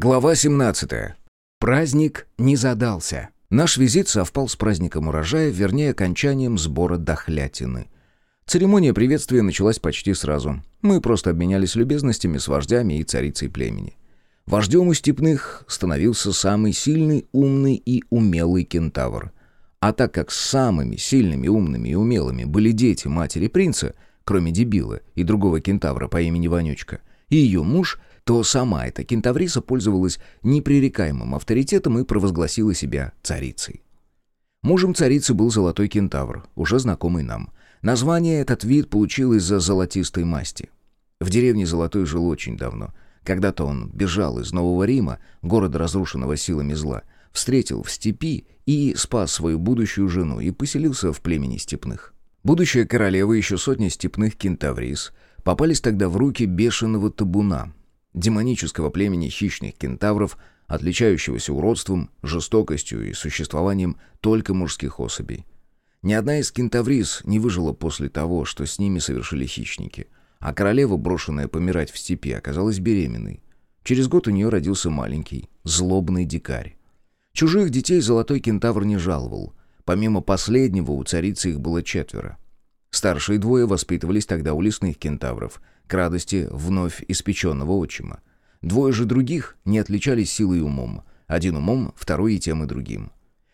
Глава 17. Праздник не задался. Наш визит совпал с праздником урожая, вернее, окончанием сбора дохлятины. Церемония приветствия началась почти сразу. Мы просто обменялись любезностями с вождями и царицей племени. Вождем у степных становился самый сильный, умный и умелый кентавр. А так как самыми сильными, умными и умелыми были дети матери принца, кроме дебила и другого кентавра по имени Вонючка, и ее муж, то сама эта кентавриса пользовалась непререкаемым авторитетом и провозгласила себя царицей. Мужем царицы был золотой кентавр, уже знакомый нам. Название этот вид получил из-за золотистой масти. В деревне Золотой жил очень давно. Когда-то он бежал из Нового Рима, города, разрушенного силами зла, встретил в степи и спас свою будущую жену и поселился в племени степных. Будущая королева и еще сотни степных кентаврис попались тогда в руки бешеного табуна, демонического племени хищных кентавров, отличающегося уродством, жестокостью и существованием только мужских особей. Ни одна из кентаврис не выжила после того, что с ними совершили хищники, а королева, брошенная помирать в степи, оказалась беременной. Через год у нее родился маленький, злобный дикарь. Чужих детей золотой кентавр не жаловал. Помимо последнего, у царицы их было четверо. Старшие двое воспитывались тогда у лесных кентавров, к радости вновь испеченного отчима. Двое же других не отличались силой и умом. Один умом, второй и тем и другим.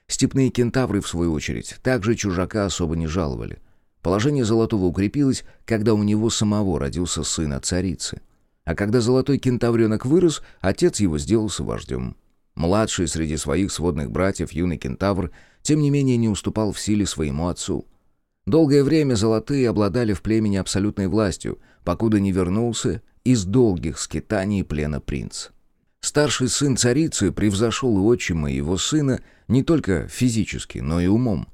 Степные кентавры, в свою очередь, также чужака особо не жаловали. Положение Золотого укрепилось, когда у него самого родился сын от царицы. А когда Золотой кентавренок вырос, отец его сделался вождем. Младший среди своих сводных братьев, юный кентавр, тем не менее не уступал в силе своему отцу. Долгое время Золотые обладали в племени абсолютной властью, покуда не вернулся из долгих скитаний плена принц. Старший сын царицы превзошел и отчима, и его сына не только физически, но и умом,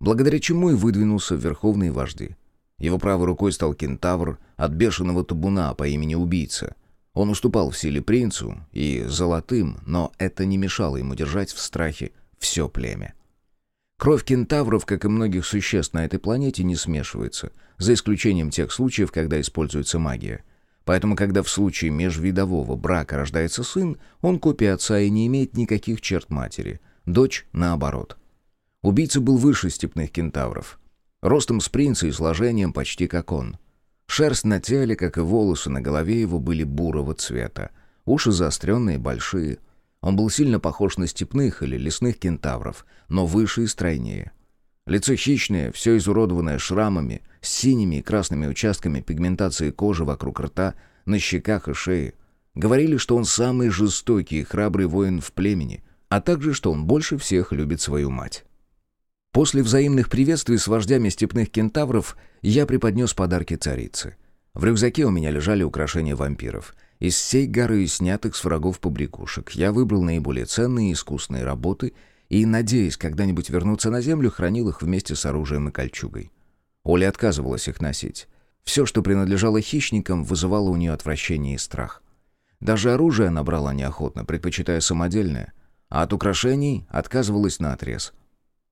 благодаря чему и выдвинулся в верховные вожди. Его правой рукой стал кентавр от бешеного табуна по имени Убийца. Он уступал в силе принцу и золотым, но это не мешало ему держать в страхе все племя. Кровь кентавров, как и многих существ на этой планете, не смешивается, за исключением тех случаев, когда используется магия. Поэтому, когда в случае межвидового брака рождается сын, он копия отца и не имеет никаких черт матери. Дочь наоборот. Убийца был выше степных кентавров. Ростом с принца и сложением почти как он. Шерсть на теле, как и волосы на голове его, были бурого цвета. Уши заостренные, большие — он был сильно похож на степных или лесных кентавров, но выше и стройнее. Лицо хищное, все изуродованное шрамами, с синими и красными участками пигментации кожи вокруг рта, на щеках и шее. Говорили, что он самый жестокий и храбрый воин в племени, а также, что он больше всех любит свою мать. После взаимных приветствий с вождями степных кентавров я преподнес подарки царице. В рюкзаке у меня лежали украшения вампиров. Из всей горы снятых с врагов побрякушек я выбрал наиболее ценные и искусные работы и, надеясь когда-нибудь вернуться на землю, хранил их вместе с оружием и кольчугой. Оля отказывалась их носить. Все, что принадлежало хищникам, вызывало у нее отвращение и страх. Даже оружие она брала неохотно, предпочитая самодельное, а от украшений отказывалась наотрез.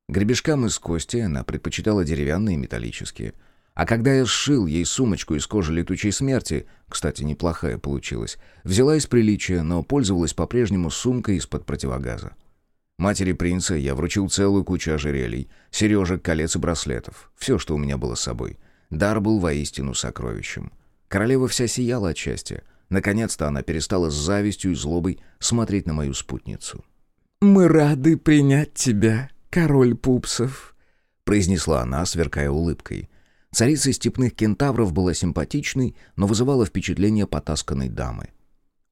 Гребешкам из кости она предпочитала деревянные и металлические – а когда я сшил ей сумочку из кожи летучей смерти, кстати, неплохая получилась, взяла из приличия, но пользовалась по-прежнему сумкой из-под противогаза. Матери принца я вручил целую кучу ожерелий, сережек, колец и браслетов. Все, что у меня было с собой. Дар был воистину сокровищем. Королева вся сияла от счастья. Наконец-то она перестала с завистью и злобой смотреть на мою спутницу. «Мы рады принять тебя, король пупсов», — произнесла она, сверкая улыбкой. Царица степных кентавров была симпатичной, но вызывала впечатление потасканной дамы.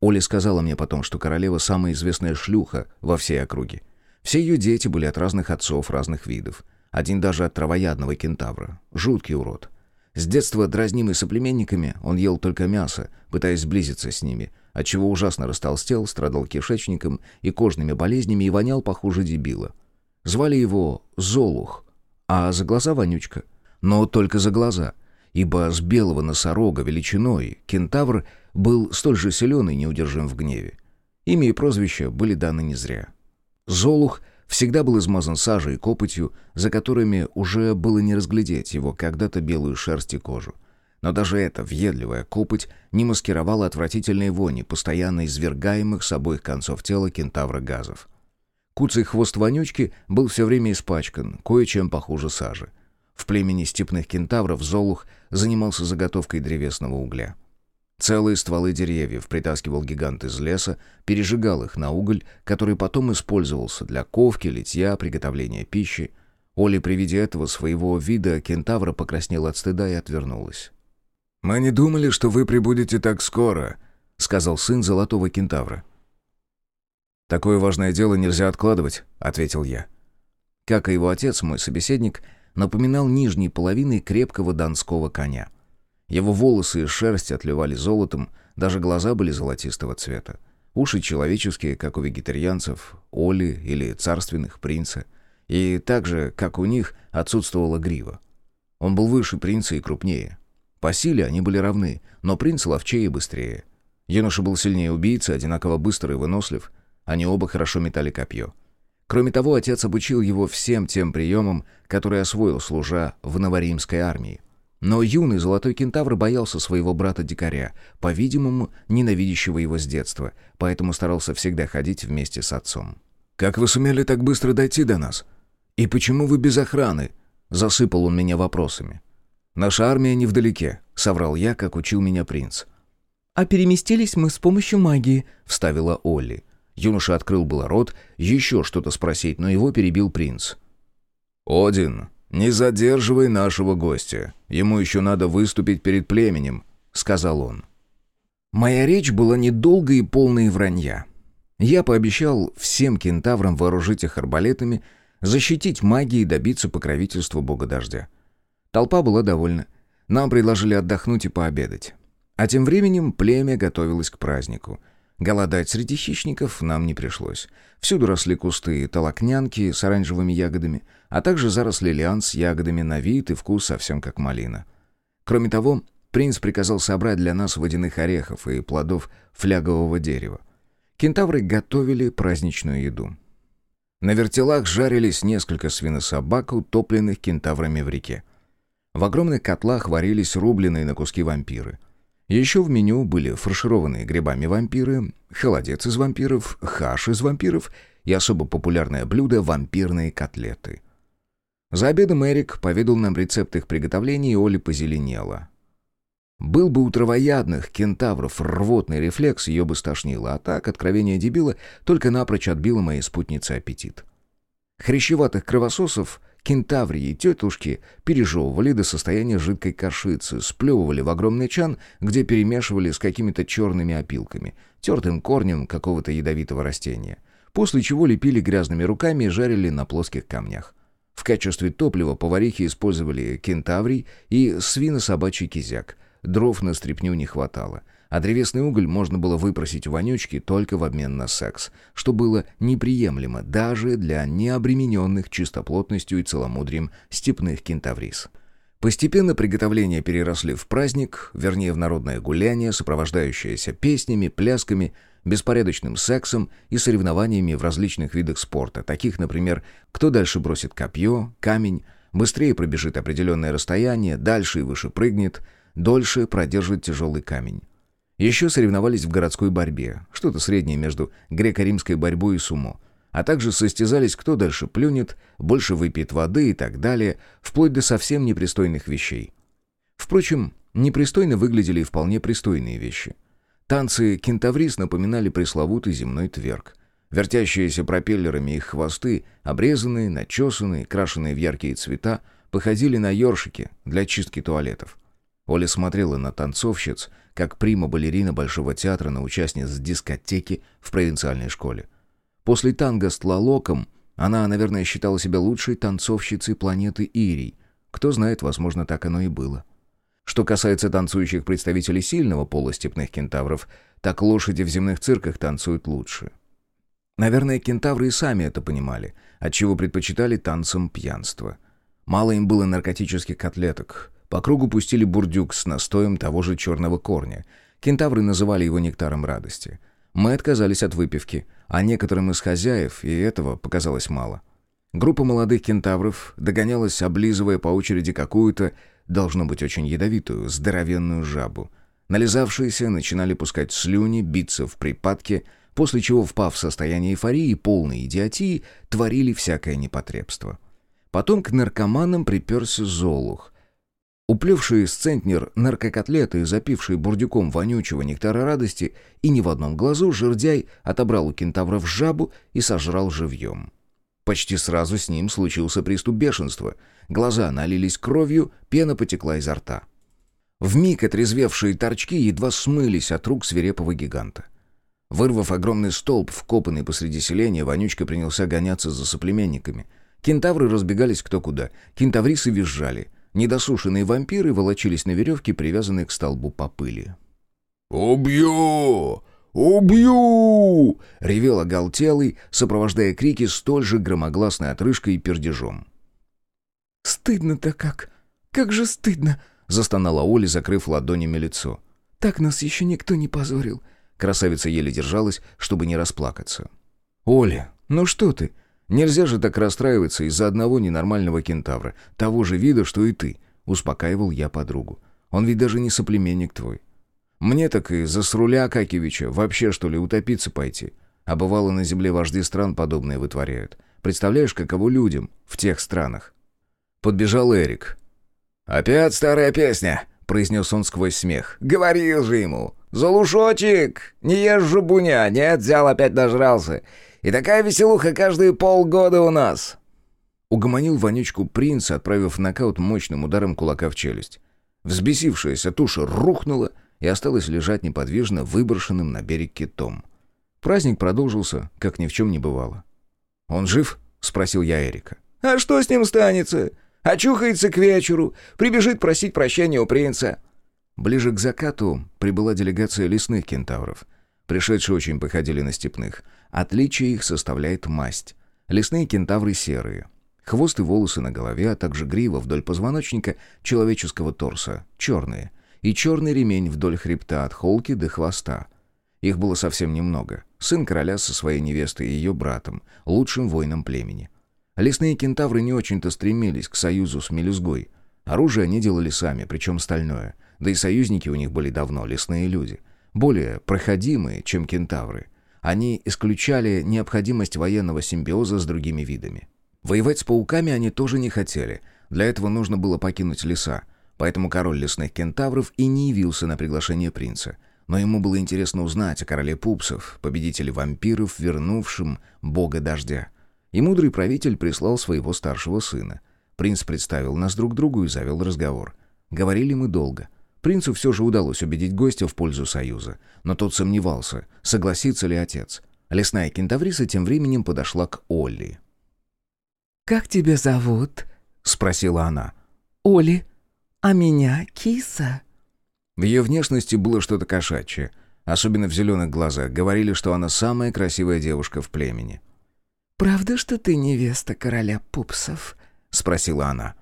Оля сказала мне потом, что королева самая известная шлюха во всей округе. Все ее дети были от разных отцов, разных видов. Один даже от травоядного кентавра. Жуткий урод. С детства, дразнимый соплеменниками, он ел только мясо, пытаясь сблизиться с ними, отчего ужасно растолстел, страдал кишечником и кожными болезнями и вонял похуже дебила. Звали его Золух, а за глаза Вонючка — но только за глаза, ибо с белого носорога величиной кентавр был столь же силен и неудержим в гневе. Имя и прозвище были даны не зря. Золух всегда был измазан сажей и копотью, за которыми уже было не разглядеть его когда-то белую шерсть и кожу. Но даже эта въедливая копоть не маскировала отвратительные вони, постоянно извергаемых с обоих концов тела кентавра газов. Куцый хвост вонючки был все время испачкан, кое-чем похуже сажи. В племени степных кентавров Золух занимался заготовкой древесного угля. Целые стволы деревьев притаскивал гигант из леса, пережигал их на уголь, который потом использовался для ковки, литья, приготовления пищи. Оля при виде этого своего вида кентавра покраснела от стыда и отвернулась. «Мы не думали, что вы прибудете так скоро», — сказал сын золотого кентавра. «Такое важное дело нельзя откладывать», — ответил я. Как и его отец, мой собеседник напоминал нижней половиной крепкого донского коня — его волосы и шерсть отливали золотом, даже глаза были золотистого цвета. Уши человеческие, как у вегетарианцев, оли или царственных принца. И так же, как у них, отсутствовала грива. Он был выше принца и крупнее. По силе они были равны, но принц ловчее и быстрее. Юноша был сильнее убийцы, одинаково быстрый и вынослив. Они оба хорошо метали копье. Кроме того, отец обучил его всем тем приемам, которые освоил, служа в новоримской армии. Но юный золотой кентавр боялся своего брата-дикаря, по-видимому, ненавидящего его с детства, поэтому старался всегда ходить вместе с отцом. «Как вы сумели так быстро дойти до нас? И почему вы без охраны?» Засыпал он меня вопросами. «Наша армия невдалеке», — соврал я, как учил меня принц. «А переместились мы с помощью магии», — вставила Олли. Юноша открыл было рот, еще что-то спросить, но его перебил принц. «Один, «Не задерживай нашего гостя. Ему еще надо выступить перед племенем», — сказал он. Моя речь была недолгой и полной вранья. Я пообещал всем кентаврам вооружить их арбалетами, защитить магией и добиться покровительства бога дождя. Толпа была довольна. Нам предложили отдохнуть и пообедать. А тем временем племя готовилось к празднику — Голодать среди хищников нам не пришлось. Всюду росли кусты толокнянки с оранжевыми ягодами, а также заросли лиан с ягодами на вид и вкус совсем как малина. Кроме того, принц приказал собрать для нас водяных орехов и плодов флягового дерева. Кентавры готовили праздничную еду. На вертелах жарились несколько свинособак, утопленных кентаврами в реке. В огромных котлах варились рубленые на куски вампиры — еще в меню были фаршированные грибами вампиры, холодец из вампиров, хаш из вампиров и особо популярное блюдо – вампирные котлеты. За обедом Эрик поведал нам рецепт их приготовления, и Оля позеленела. Был бы у травоядных кентавров рвотный рефлекс, ее бы стошнило, а так, откровение дебила, только напрочь отбило моей спутнице аппетит. Хрящеватых кровососов Кентаврии тетушки пережевывали до состояния жидкой кашицы, сплевывали в огромный чан, где перемешивали с какими-то черными опилками, тертым корнем какого-то ядовитого растения, после чего лепили грязными руками и жарили на плоских камнях. В качестве топлива поварихи использовали кентаврий и свино-собачий кизяк. Дров на стряпню не хватало — а древесный уголь можно было выпросить у вонючки только в обмен на секс, что было неприемлемо даже для необремененных чистоплотностью и целомудрием степных кентаврис. Постепенно приготовления переросли в праздник, вернее в народное гуляние, сопровождающееся песнями, плясками, беспорядочным сексом и соревнованиями в различных видах спорта, таких, например, кто дальше бросит копье, камень, быстрее пробежит определенное расстояние, дальше и выше прыгнет, дольше продержит тяжелый камень. Еще соревновались в городской борьбе, что-то среднее между греко-римской борьбой и сумо. А также состязались, кто дальше плюнет, больше выпьет воды и так далее, вплоть до совсем непристойных вещей. Впрочем, непристойно выглядели и вполне пристойные вещи. Танцы кентаврис напоминали пресловутый земной тверк. Вертящиеся пропеллерами их хвосты, обрезанные, начесанные, крашенные в яркие цвета, походили на ёршики для чистки туалетов. Оля смотрела на танцовщиц, как прима-балерина Большого театра на участниц дискотеки в провинциальной школе. После танго с Тлалоком она, наверное, считала себя лучшей танцовщицей планеты Ирий. Кто знает, возможно, так оно и было. Что касается танцующих представителей сильного пола степных кентавров, так лошади в земных цирках танцуют лучше. Наверное, кентавры и сами это понимали, отчего предпочитали танцам пьянства. Мало им было наркотических котлеток, по кругу пустили бурдюк с настоем того же черного корня. Кентавры называли его нектаром радости. Мы отказались от выпивки, а некоторым из хозяев и этого показалось мало. Группа молодых кентавров догонялась, облизывая по очереди какую-то должно быть очень ядовитую, здоровенную жабу. Нализавшиеся начинали пускать слюни, биться в припадке, после чего, впав в состояние эйфории, полной идиотии, творили всякое непотребство. Потом к наркоманам приперся Золух. Уплевший с центнер наркокотлеты, запивший бурдюком вонючего нектара радости, и ни в одном глазу жердяй отобрал у кентавров жабу и сожрал живьем. Почти сразу с ним случился приступ бешенства. Глаза налились кровью, пена потекла изо рта. Вмиг отрезвевшие торчки едва смылись от рук свирепого гиганта. Вырвав огромный столб, вкопанный посреди селения, Вонючка принялся гоняться за соплеменниками. Кентавры разбегались кто куда. Кентаврисы визжали. Недосушенные вампиры волочились на веревке, привязанные к столбу по пыли. «Убью! Убью!» — ревел оголтелый, сопровождая крики столь же громогласной отрыжкой и пердежом. «Стыдно-то как! Как же стыдно!» — застонала Оля, закрыв ладонями лицо. «Так нас еще никто не позорил. Красавица еле держалась, чтобы не расплакаться. «Оля, ну что ты? Нельзя же так расстраиваться из-за одного ненормального кентавра, того же вида, что и ты», — успокаивал я подругу. «Он ведь даже не соплеменник твой. Мне так и за сруля Акакевича вообще, что ли, утопиться пойти. А бывало, на земле вожди стран подобное вытворяют. Представляешь, каково людям в тех странах?» Подбежал Эрик. «Опять старая песня», — произнес он сквозь смех. «Говорил же ему, «Залушочек! Не ешь же буня! Нет, взял, опять нажрался! И такая веселуха каждые полгода у нас!» Угомонил вонючку принц, отправив нокаут мощным ударом кулака в челюсть. Взбесившаяся туша рухнула и осталась лежать неподвижно выброшенным на берег китом. Праздник продолжился, как ни в чем не бывало. «Он жив?» — спросил я Эрика. «А что с ним станется? Очухается к вечеру, прибежит просить прощения у принца. Ближе к закату прибыла делегация лесных кентавров. Пришедшие очень походили на степных. Отличие их составляет масть. Лесные кентавры серые. Хвост и волосы на голове, а также грива вдоль позвоночника человеческого торса черные. И черный ремень вдоль хребта от холки до хвоста. Их было совсем немного. Сын короля со своей невестой и ее братом, лучшим воином племени. Лесные кентавры не очень-то стремились к союзу с мелюзгой. Оружие они делали сами, причем стальное — да и союзники у них были давно, лесные люди. Более проходимые, чем кентавры. Они исключали необходимость военного симбиоза с другими видами. Воевать с пауками они тоже не хотели. Для этого нужно было покинуть леса. Поэтому король лесных кентавров и не явился на приглашение принца. Но ему было интересно узнать о короле пупсов, победителе вампиров, вернувшем бога дождя. И мудрый правитель прислал своего старшего сына. Принц представил нас друг другу и завел разговор. Говорили мы долго — Принцу все же удалось убедить гостя в пользу союза, но тот сомневался, согласится ли отец. Лесная кентавриса тем временем подошла к Олли. «Как тебя зовут?» — спросила она. «Оли. А меня киса». В ее внешности было что-то кошачье, особенно в зеленых глазах. Говорили, что она самая красивая девушка в племени. «Правда, что ты невеста короля пупсов?» — спросила она.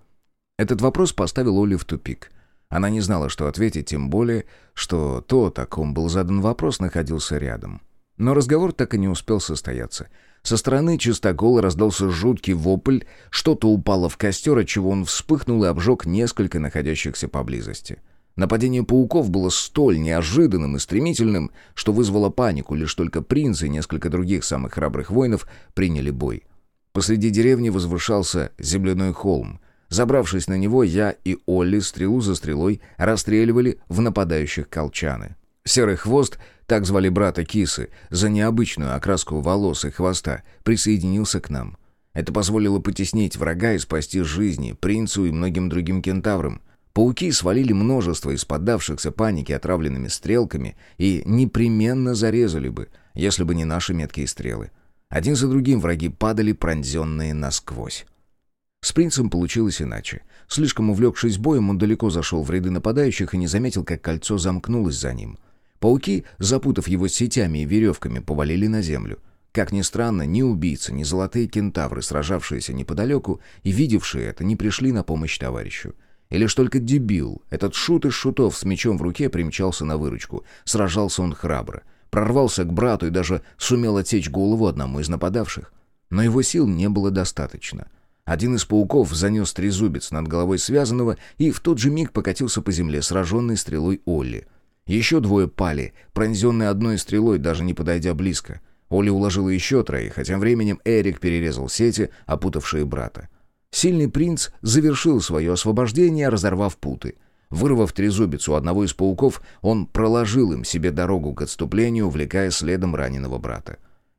Этот вопрос поставил Оли в тупик — она не знала, что ответить, тем более, что то, о ком был задан вопрос, находился рядом. Но разговор так и не успел состояться. Со стороны чистокола раздался жуткий вопль, что-то упало в костер, отчего он вспыхнул и обжег несколько находящихся поблизости. Нападение пауков было столь неожиданным и стремительным, что вызвало панику, лишь только принц и несколько других самых храбрых воинов приняли бой. Посреди деревни возвышался земляной холм — Забравшись на него, я и Олли стрелу за стрелой расстреливали в нападающих колчаны. Серый хвост, так звали брата Кисы, за необычную окраску волос и хвоста, присоединился к нам. Это позволило потеснить врага и спасти жизни принцу и многим другим кентаврам. Пауки свалили множество из поддавшихся панике отравленными стрелками и непременно зарезали бы, если бы не наши меткие стрелы. Один за другим враги падали, пронзенные насквозь. С принцем получилось иначе. Слишком увлекшись боем, он далеко зашел в ряды нападающих и не заметил, как кольцо замкнулось за ним. Пауки, запутав его сетями и веревками, повалили на землю. Как ни странно, ни убийцы, ни золотые кентавры, сражавшиеся неподалеку и видевшие это, не пришли на помощь товарищу. И лишь только дебил, этот шут из шутов с мечом в руке примчался на выручку. Сражался он храбро. Прорвался к брату и даже сумел отсечь голову одному из нападавших. Но его сил не было достаточно — Один из пауков занес трезубец над головой связанного и в тот же миг покатился по земле, сраженный стрелой Олли. Еще двое пали, пронзенные одной стрелой, даже не подойдя близко. Оля уложила еще троих, а тем временем Эрик перерезал сети, опутавшие брата. Сильный принц завершил свое освобождение, разорвав путы. Вырвав трезубец у одного из пауков, он проложил им себе дорогу к отступлению, увлекая следом раненого брата.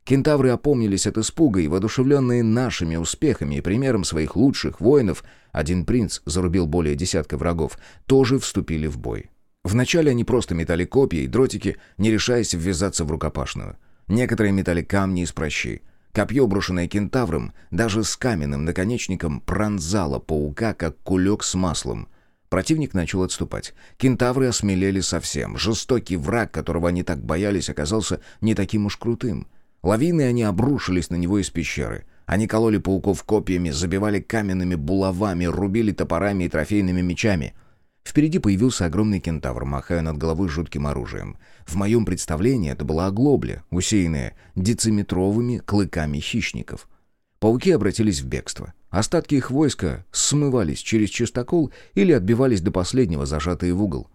Кентавры опомнились от испуга и, воодушевленные нашими успехами и примером своих лучших воинов, один принц зарубил более десятка врагов, тоже вступили в бой. Вначале они просто метали копья и дротики, не решаясь ввязаться в рукопашную. Некоторые метали камни из прощи. Копье, брошенное кентавром, даже с каменным наконечником, пронзало паука, как кулек с маслом. Противник начал отступать. Кентавры осмелели совсем. Жестокий враг, которого они так боялись, оказался не таким уж крутым. Лавины они обрушились на него из пещеры. Они кололи пауков копьями, забивали каменными булавами, рубили топорами и трофейными мечами. Впереди появился огромный кентавр, махая над головой жутким оружием. В моем представлении это была оглобля, усеянная дециметровыми клыками хищников. Пауки обратились в бегство. Остатки их войска смывались через чистокол или отбивались до последнего, зажатые в угол.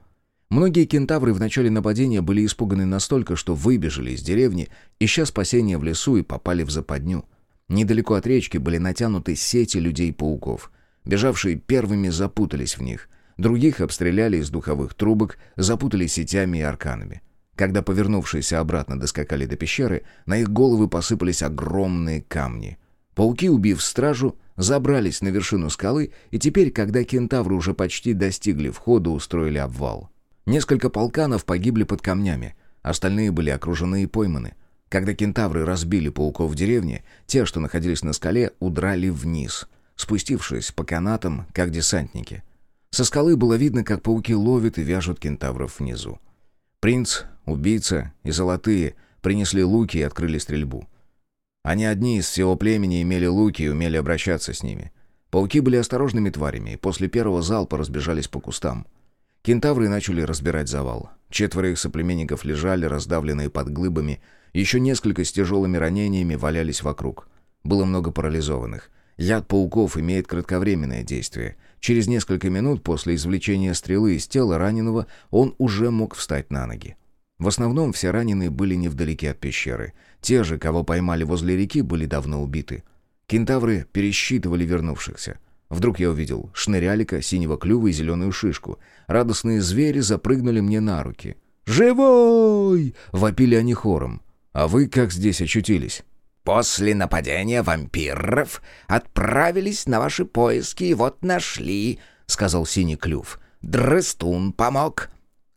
Многие кентавры в начале нападения были испуганы настолько, что выбежали из деревни, ища спасения в лесу и попали в западню. Недалеко от речки были натянуты сети людей-пауков. Бежавшие первыми запутались в них. Других обстреляли из духовых трубок, запутали сетями и арканами. Когда повернувшиеся обратно доскакали до пещеры, на их головы посыпались огромные камни. Пауки, убив стражу, забрались на вершину скалы, и теперь, когда кентавры уже почти достигли входа, устроили обвал. Несколько полканов погибли под камнями, остальные были окружены и пойманы. Когда кентавры разбили пауков в деревне, те, что находились на скале, удрали вниз, спустившись по канатам, как десантники. Со скалы было видно, как пауки ловят и вяжут кентавров внизу. Принц, убийца и золотые принесли луки и открыли стрельбу. Они одни из всего племени имели луки и умели обращаться с ними. Пауки были осторожными тварями, и после первого залпа разбежались по кустам. Кентавры начали разбирать завал. Четверо их соплеменников лежали, раздавленные под глыбами. Еще несколько с тяжелыми ранениями валялись вокруг. Было много парализованных. Яд пауков имеет кратковременное действие. Через несколько минут после извлечения стрелы из тела раненого он уже мог встать на ноги. В основном все раненые были невдалеке от пещеры. Те же, кого поймали возле реки, были давно убиты. Кентавры пересчитывали вернувшихся. Вдруг я увидел шнырялика, синего клюва и зеленую шишку. Радостные звери запрыгнули мне на руки. «Живой!» — вопили они хором. «А вы как здесь очутились?» «После нападения вампиров отправились на ваши поиски и вот нашли», — сказал синий клюв. «Дрыстун помог».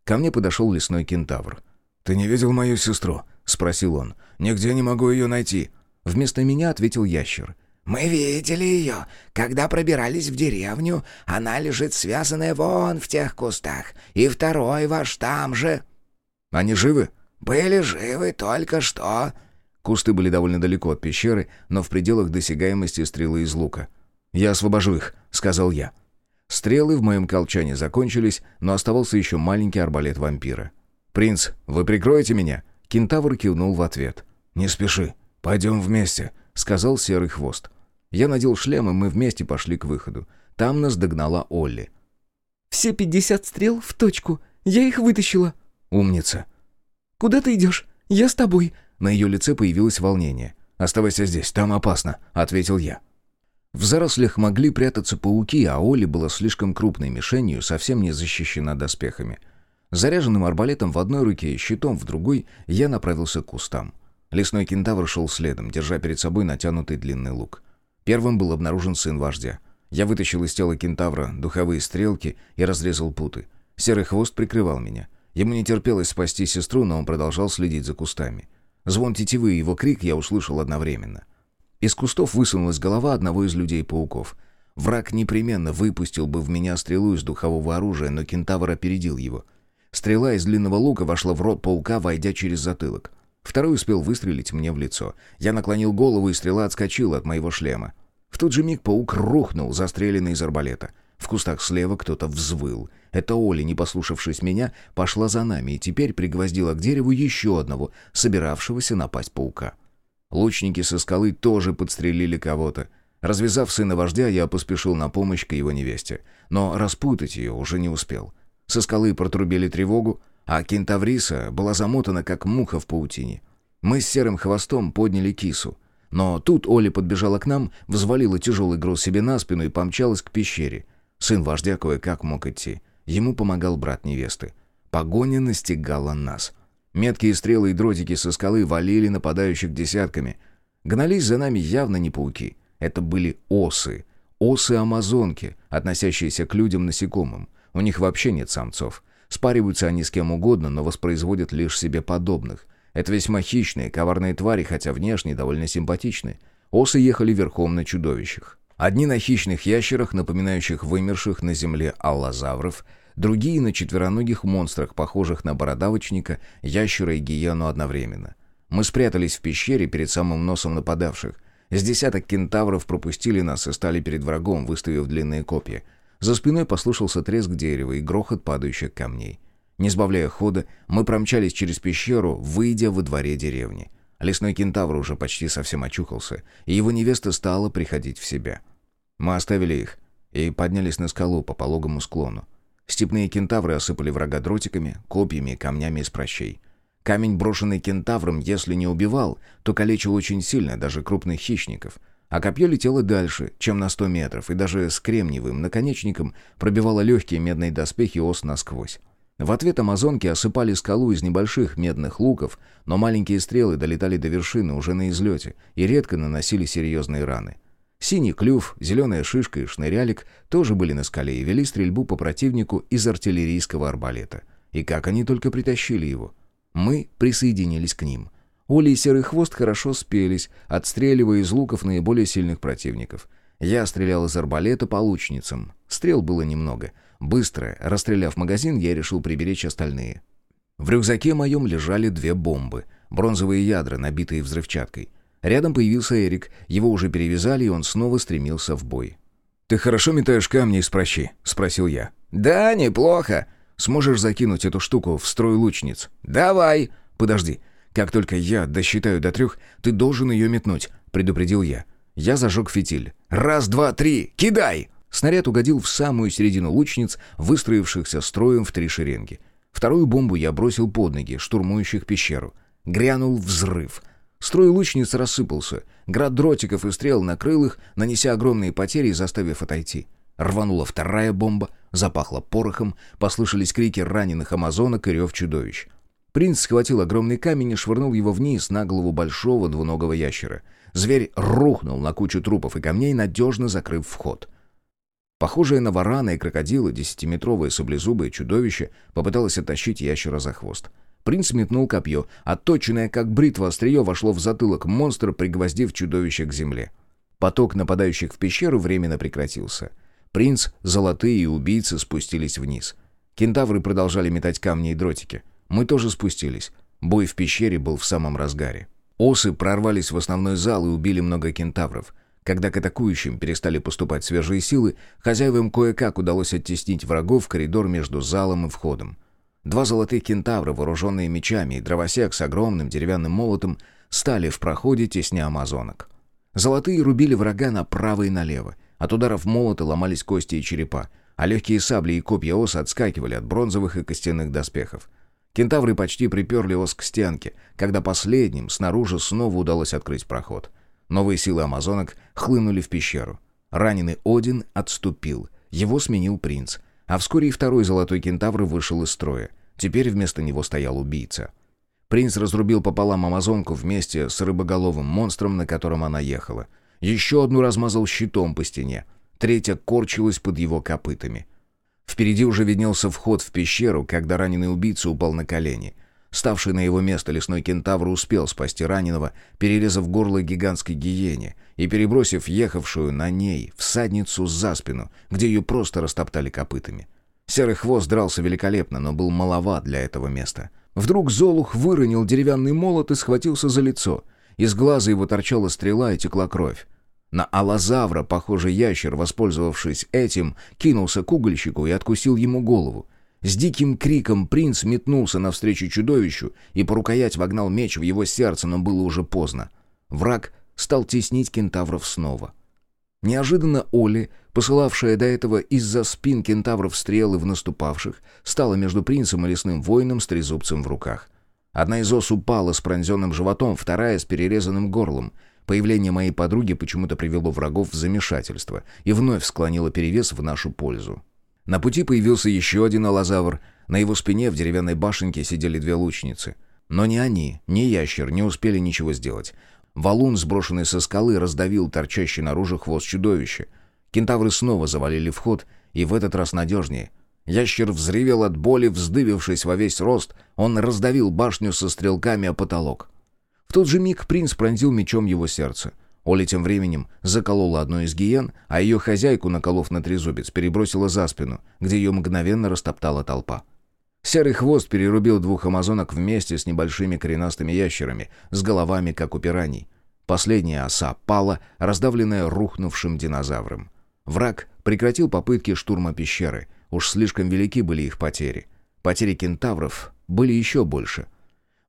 Ко мне подошел лесной кентавр. «Ты не видел мою сестру?» — спросил он. «Нигде не могу ее найти». Вместо меня ответил ящер. «Мы видели ее. Когда пробирались в деревню, она лежит связанная вон в тех кустах. И второй ваш там же». «Они живы?» «Были живы только что». Кусты были довольно далеко от пещеры, но в пределах досягаемости стрелы из лука. «Я освобожу их», — сказал я. Стрелы в моем колчане закончились, но оставался еще маленький арбалет вампира. «Принц, вы прикроете меня?» Кентавр кивнул в ответ. «Не спеши, пойдем вместе», — сказал Серый Хвост. Я надел шлем, и мы вместе пошли к выходу. Там нас догнала Олли. «Все пятьдесят стрел в точку. Я их вытащила». «Умница». «Куда ты идешь? Я с тобой». На ее лице появилось волнение. «Оставайся здесь, там опасно», — ответил я. В зарослях могли прятаться пауки, а Олли была слишком крупной мишенью, совсем не защищена доспехами. Заряженным арбалетом в одной руке и щитом в другой я направился к кустам. Лесной кентавр шел следом, держа перед собой натянутый длинный лук. Первым был обнаружен сын вождя. Я вытащил из тела кентавра духовые стрелки и разрезал путы. Серый хвост прикрывал меня. Ему не терпелось спасти сестру, но он продолжал следить за кустами. Звон тетивы и его крик я услышал одновременно. Из кустов высунулась голова одного из людей-пауков. Враг непременно выпустил бы в меня стрелу из духового оружия, но кентавр опередил его. Стрела из длинного лука вошла в рот паука, войдя через затылок. Второй успел выстрелить мне в лицо. Я наклонил голову, и стрела отскочила от моего шлема. В тот же миг паук рухнул, застреленный из арбалета. В кустах слева кто-то взвыл. Это Оля, не послушавшись меня, пошла за нами и теперь пригвоздила к дереву еще одного, собиравшегося напасть паука. Лучники со скалы тоже подстрелили кого-то. Развязав сына вождя, я поспешил на помощь к его невесте. Но распутать ее уже не успел. Со скалы протрубили тревогу, а кентавриса была замотана, как муха в паутине. Мы с серым хвостом подняли кису. Но тут Оля подбежала к нам, взвалила тяжелый груз себе на спину и помчалась к пещере. Сын вождя кое-как мог идти. Ему помогал брат невесты. Погоня настигала нас. Меткие стрелы и дротики со скалы валили нападающих десятками. Гнались за нами явно не пауки. Это были осы. Осы-амазонки, относящиеся к людям-насекомым. У них вообще нет самцов. Спариваются они с кем угодно, но воспроизводят лишь себе подобных. Это весьма хищные, коварные твари, хотя внешне довольно симпатичны. Осы ехали верхом на чудовищах. Одни на хищных ящерах, напоминающих вымерших на земле аллозавров, другие на четвероногих монстрах, похожих на бородавочника, ящера и гиену одновременно. Мы спрятались в пещере перед самым носом нападавших. С десяток кентавров пропустили нас и стали перед врагом, выставив длинные копья. За спиной послышался треск дерева и грохот падающих камней. Не сбавляя хода, мы промчались через пещеру, выйдя во дворе деревни. Лесной кентавр уже почти совсем очухался, и его невеста стала приходить в себя. Мы оставили их и поднялись на скалу по пологому склону. Степные кентавры осыпали врага дротиками, копьями и камнями из прощей. Камень, брошенный кентавром, если не убивал, то калечил очень сильно даже крупных хищников. А копье летело дальше, чем на сто метров, и даже с кремниевым наконечником пробивало легкие медные доспехи ос насквозь. В ответ амазонки осыпали скалу из небольших медных луков, но маленькие стрелы долетали до вершины уже на излете и редко наносили серьезные раны. Синий клюв, зеленая шишка и шнырялик тоже были на скале и вели стрельбу по противнику из артиллерийского арбалета. И как они только притащили его. Мы присоединились к ним. Оля и Серый Хвост хорошо спелись, отстреливая из луков наиболее сильных противников. Я стрелял из арбалета по лучницам. Стрел было немного. Быстро, расстреляв магазин, я решил приберечь остальные. В рюкзаке моем лежали две бомбы. Бронзовые ядра, набитые взрывчаткой. Рядом появился Эрик. Его уже перевязали, и он снова стремился в бой. «Ты хорошо метаешь камни из прощи?» — спросил я. «Да, неплохо», Сможешь закинуть эту штуку в строй лучниц?» «Давай!» «Подожди. Как только я досчитаю до трех, ты должен ее метнуть», — предупредил я. Я зажег фитиль. «Раз, два, три! Кидай!» Снаряд угодил в самую середину лучниц, выстроившихся строем в три шеренги. Вторую бомбу я бросил под ноги штурмующих пещеру. Грянул взрыв. Строй лучниц рассыпался. Град дротиков и стрел накрыл их, нанеся огромные потери и заставив отойти. Рванула вторая бомба, запахло порохом, послышались крики раненых амазонок и рев чудовищ. Принц схватил огромный камень и швырнул его вниз на голову большого двуногого ящера. Зверь рухнул на кучу трупов и камней, надежно закрыв вход. Похожее на варана и крокодила, десятиметровое саблезубое чудовище попыталось оттащить ящера за хвост. Принц метнул копье, отточенное как бритва острие вошло в затылок монстра, пригвоздив чудовище к земле. Поток нападающих в пещеру временно прекратился — Принц, Золотые и убийцы спустились вниз. Кентавры продолжали метать камни и дротики. Мы тоже спустились. Бой в пещере был в самом разгаре. Осы прорвались в основной зал и убили много кентавров. Когда к атакующим перестали поступать свежие силы, хозяевам кое-как удалось оттеснить врагов в коридор между залом и входом. Два золотых кентавра, вооруженные мечами, и дровосек с огромным деревянным молотом стали в проходе, тесня амазонок. Золотые рубили врага направо и налево. От ударов молота ломались кости и черепа, а легкие сабли и копья ос отскакивали от бронзовых и костяных доспехов. Кентавры почти приперли ос к стенке, когда последним снаружи снова удалось открыть проход. Новые силы амазонок хлынули в пещеру. Раненый Один отступил, его сменил принц, а вскоре и второй золотой кентавр вышел из строя. Теперь вместо него стоял убийца. Принц разрубил пополам амазонку вместе с рыбоголовым монстром, на котором она ехала. Еще одну размазал щитом по стене. Третья корчилась под его копытами. Впереди уже виднелся вход в пещеру, когда раненый убийца упал на колени. Ставший на его место лесной кентавр успел спасти раненого, перерезав горло гигантской гиене и перебросив ехавшую на ней всадницу за спину, где ее просто растоптали копытами. Серый хвост дрался великолепно, но был маловат для этого места. Вдруг Золух выронил деревянный молот и схватился за лицо — из глаза его торчала стрела и текла кровь. На алазавра, похожий ящер, воспользовавшись этим, кинулся к угольщику и откусил ему голову. С диким криком принц метнулся навстречу чудовищу и по рукоять вогнал меч в его сердце, но было уже поздно. Враг стал теснить кентавров снова. Неожиданно Оли, посылавшая до этого из-за спин кентавров стрелы в наступавших, стала между принцем и лесным воином с трезубцем в руках. Одна из ос упала с пронзенным животом, вторая с перерезанным горлом. Появление моей подруги почему-то привело врагов в замешательство и вновь склонило перевес в нашу пользу. На пути появился еще один аллозавр. На его спине в деревянной башенке сидели две лучницы. Но ни они, ни ящер не успели ничего сделать. Валун, сброшенный со скалы, раздавил торчащий наружу хвост чудовища. Кентавры снова завалили вход, и в этот раз надежнее. Ящер взревел от боли, вздыбившись во весь рост, он раздавил башню со стрелками о потолок. В тот же миг принц пронзил мечом его сердце. Оля тем временем заколола одну из гиен, а ее хозяйку, наколов на трезубец, перебросила за спину, где ее мгновенно растоптала толпа. Серый хвост перерубил двух амазонок вместе с небольшими коренастыми ящерами, с головами, как у пираний. Последняя оса пала, раздавленная рухнувшим динозавром. Враг прекратил попытки штурма пещеры. Уж слишком велики были их потери. Потери кентавров были еще больше.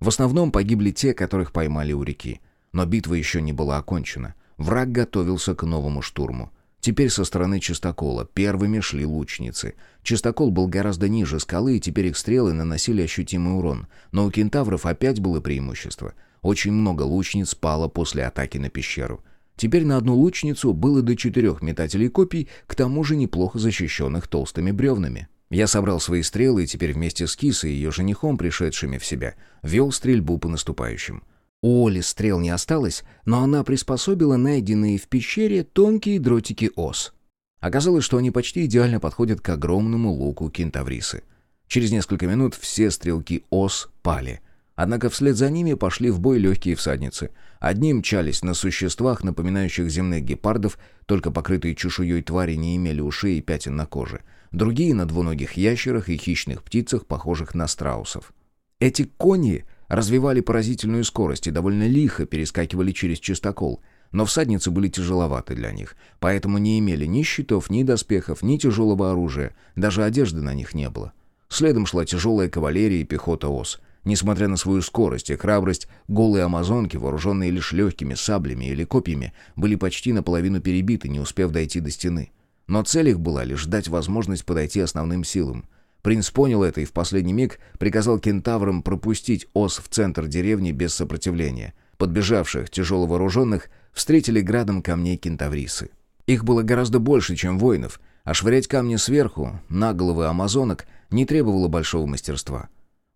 В основном погибли те, которых поймали у реки. Но битва еще не была окончена. Враг готовился к новому штурму. Теперь со стороны чистокола первыми шли лучницы. Чистокол был гораздо ниже скалы, и теперь их стрелы наносили ощутимый урон. Но у кентавров опять было преимущество. Очень много лучниц пало после атаки на пещеру. Теперь на одну лучницу было до четырех метателей копий, к тому же неплохо защищенных толстыми бревнами. Я собрал свои стрелы и теперь вместе с Кисой и ее женихом, пришедшими в себя, вел стрельбу по наступающим. У Оли стрел не осталось, но она приспособила найденные в пещере тонкие дротики ос. Оказалось, что они почти идеально подходят к огромному луку кентаврисы. Через несколько минут все стрелки ос пали. Однако вслед за ними пошли в бой легкие всадницы. Одни мчались на существах, напоминающих земных гепардов, только покрытые чешуей твари не имели ушей и пятен на коже. Другие — на двуногих ящерах и хищных птицах, похожих на страусов. Эти кони развивали поразительную скорость и довольно лихо перескакивали через чистокол, но всадницы были тяжеловаты для них, поэтому не имели ни щитов, ни доспехов, ни тяжелого оружия, даже одежды на них не было. Следом шла тяжелая кавалерия и пехота ос. Несмотря на свою скорость и храбрость, голые амазонки, вооруженные лишь легкими саблями или копьями, были почти наполовину перебиты, не успев дойти до стены. Но цель их была лишь дать возможность подойти основным силам — Принц понял это и в последний миг приказал кентаврам пропустить ос в центр деревни без сопротивления. Подбежавших тяжело вооруженных встретили градом камней кентаврисы. Их было гораздо больше, чем воинов, а швырять камни сверху, на головы амазонок, не требовало большого мастерства.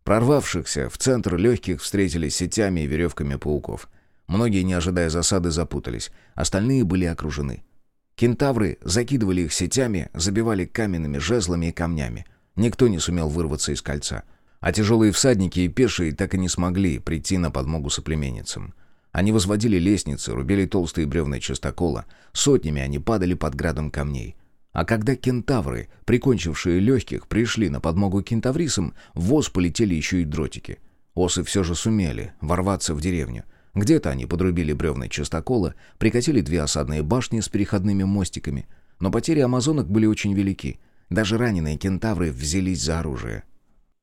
Прорвавшихся в центр легких встретили сетями и веревками пауков. Многие, не ожидая засады, запутались, остальные были окружены. Кентавры закидывали их сетями, забивали каменными жезлами и камнями. Никто не сумел вырваться из кольца. А тяжелые всадники и пешие так и не смогли прийти на подмогу соплеменницам. Они возводили лестницы, рубили толстые бревна частокола. Сотнями они падали под градом камней. А когда кентавры, прикончившие легких, пришли на подмогу кентаврисам, в воз полетели еще и дротики. Осы все же сумели ворваться в деревню. Где-то они подрубили бревна частокола, прикатили две осадные башни с переходными мостиками. Но потери амазонок были очень велики — даже раненые кентавры взялись за оружие.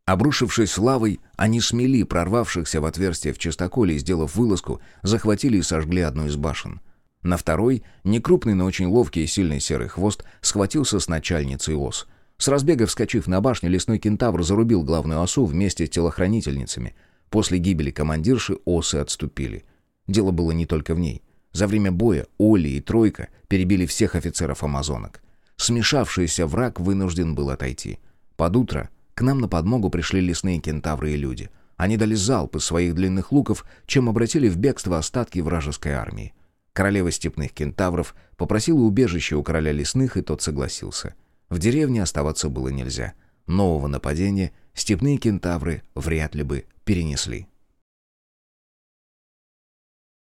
Обрушившись лавой, они смели прорвавшихся в отверстие в чистоколе и, сделав вылазку, захватили и сожгли одну из башен. На второй, некрупный, но очень ловкий и сильный серый хвост, схватился с начальницей ос. С разбега вскочив на башню, лесной кентавр зарубил главную осу вместе с телохранительницами. После гибели командирши осы отступили. Дело было не только в ней. За время боя Оли и Тройка перебили всех офицеров амазонок. Смешавшийся враг вынужден был отойти. Под утро к нам на подмогу пришли лесные кентавры и люди. Они дали залп из своих длинных луков, чем обратили в бегство остатки вражеской армии. Королева степных кентавров попросила убежище у короля лесных, и тот согласился. В деревне оставаться было нельзя. Нового нападения степные кентавры вряд ли бы перенесли.